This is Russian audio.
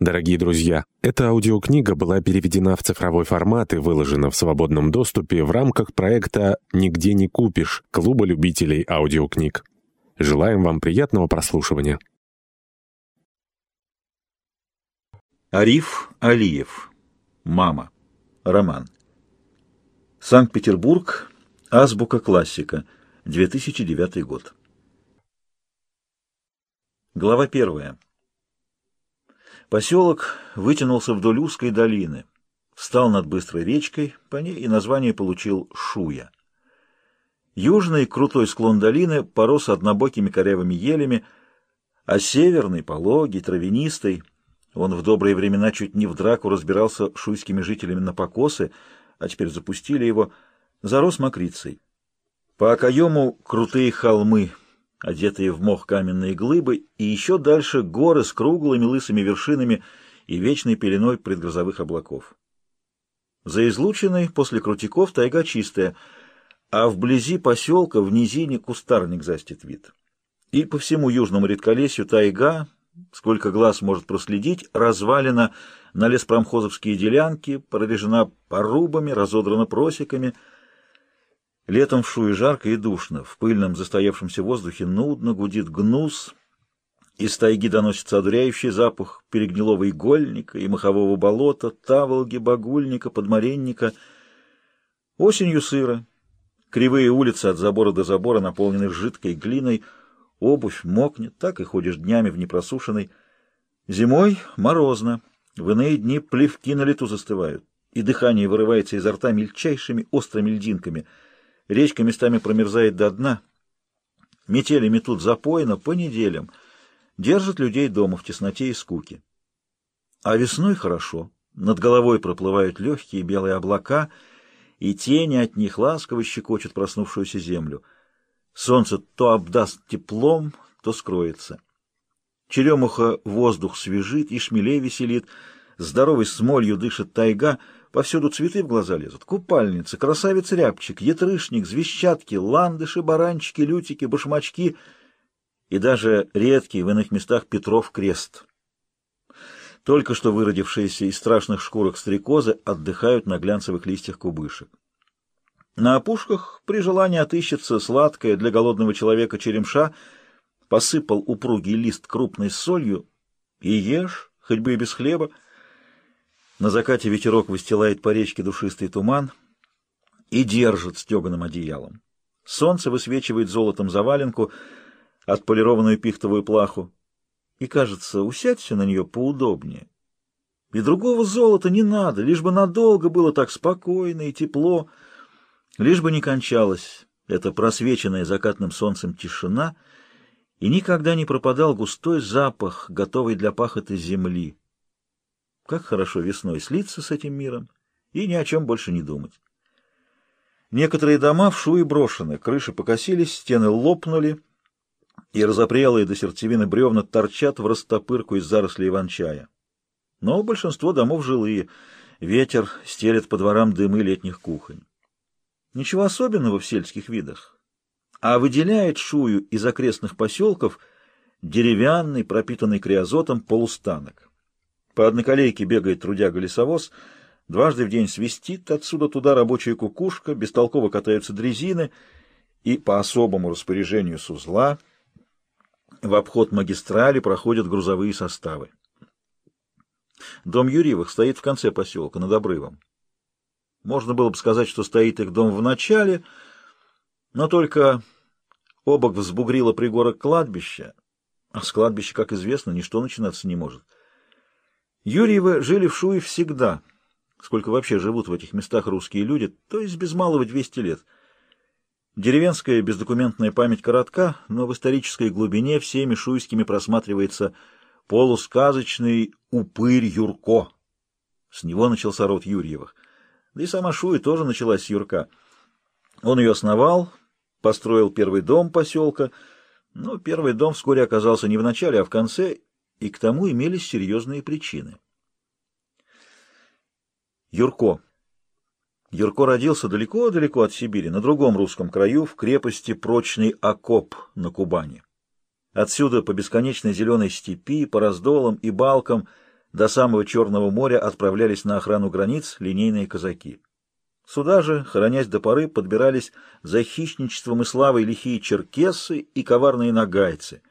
Дорогие друзья, эта аудиокнига была переведена в цифровой формат и выложена в свободном доступе в рамках проекта «Нигде не купишь» Клуба любителей аудиокниг. Желаем вам приятного прослушивания. Ариф Алиев. Мама. Роман. Санкт-Петербург. Азбука классика. 2009 год. Глава первая. Поселок вытянулся вдоль узкой долины, встал над быстрой речкой, по ней и название получил Шуя. Южный крутой склон долины порос однобокими корявыми елями, а северный, пологий, травянистый, он в добрые времена чуть не в драку разбирался шуйскими жителями на покосы, а теперь запустили его, зарос мокрицей. По окоему крутые холмы, одетые в мох каменные глыбы, и еще дальше горы с круглыми лысыми вершинами и вечной пеленой предгрозовых облаков. За излученной после крутиков тайга чистая, а вблизи поселка в низине кустарник застит вид. И по всему южному редколесью тайга, сколько глаз может проследить, развалена на леспромхозовские делянки, прорежена порубами, разодрана просеками — Летом в Шуе жарко и душно, в пыльном застоявшемся воздухе нудно гудит гнус, из тайги доносится одуряющий запах перегнилого игольника и махового болота, таволги, багульника, подмаренника. Осенью сыро. Кривые улицы от забора до забора наполнены жидкой глиной, обувь мокнет, так и ходишь днями в непросушенной. Зимой морозно, в иные дни плевки на лету застывают, и дыхание вырывается изо рта мельчайшими острыми льдинками — Речка местами промерзает до дна. Метели метут запойно по неделям. Держат людей дома в тесноте и скуке. А весной хорошо. Над головой проплывают легкие белые облака, и тени от них ласково щекочут проснувшуюся землю. Солнце то обдаст теплом, то скроется. Черемуха воздух свежит и шмелей веселит, здоровой смолью дышит тайга — Повсюду цветы в глаза лезут. Купальницы, красавец-рябчик, ятрышник, звещатки, ландыши, баранчики, лютики, башмачки и даже редкий в иных местах Петров крест. Только что выродившиеся из страшных шкурок стрекозы отдыхают на глянцевых листьях кубышек. На опушках при желании отыщется сладкая для голодного человека черемша, посыпал упругий лист крупной солью и ешь, хоть бы и без хлеба, на закате ветерок выстилает по речке душистый туман и держит стеганым одеялом. Солнце высвечивает золотом заваленку, отполированную пихтовую плаху, и, кажется, усядься на нее поудобнее. И другого золота не надо, лишь бы надолго было так спокойно и тепло, лишь бы не кончалась эта просвеченная закатным солнцем тишина, и никогда не пропадал густой запах, готовый для пахоты земли. Как хорошо весной слиться с этим миром и ни о чем больше не думать. Некоторые дома в шуе брошены, крыши покосились, стены лопнули, и разопрелые до сердцевины бревна торчат в растопырку из зарослей иван-чая. Но большинство домов жилые, ветер стелет по дворам дымы летних кухонь. Ничего особенного в сельских видах, а выделяет шую из окрестных поселков деревянный, пропитанный криозотом полустанок. По одноколейке бегает трудяга-лесовоз, дважды в день свистит отсюда туда рабочая кукушка, бестолково катаются дрезины, и по особому распоряжению с узла в обход магистрали проходят грузовые составы. Дом Юрьевых стоит в конце поселка, над обрывом. Можно было бы сказать, что стоит их дом в начале, но только обок взбугрило пригорок кладбища, а с кладбища, как известно, ничто начинаться не может. Юрьевы жили в Шуе всегда, сколько вообще живут в этих местах русские люди, то есть без малого 200 лет. Деревенская бездокументная память коротка, но в исторической глубине всеми шуйскими просматривается полусказочный упырь Юрко. С него начался род Юрьевых. Да и сама Шуя тоже началась с Юрка. Он ее основал, построил первый дом поселка, но первый дом вскоре оказался не в начале, а в конце, и к тому имелись серьезные причины. Юрко. Юрко родился далеко-далеко от Сибири, на другом русском краю, в крепости Прочный Окоп на Кубани. Отсюда по бесконечной зеленой степи, по раздолам и балкам до самого Черного моря отправлялись на охрану границ линейные казаки. Сюда же, хоронясь до поры, подбирались за хищничеством и славой лихие черкессы и коварные нагайцы —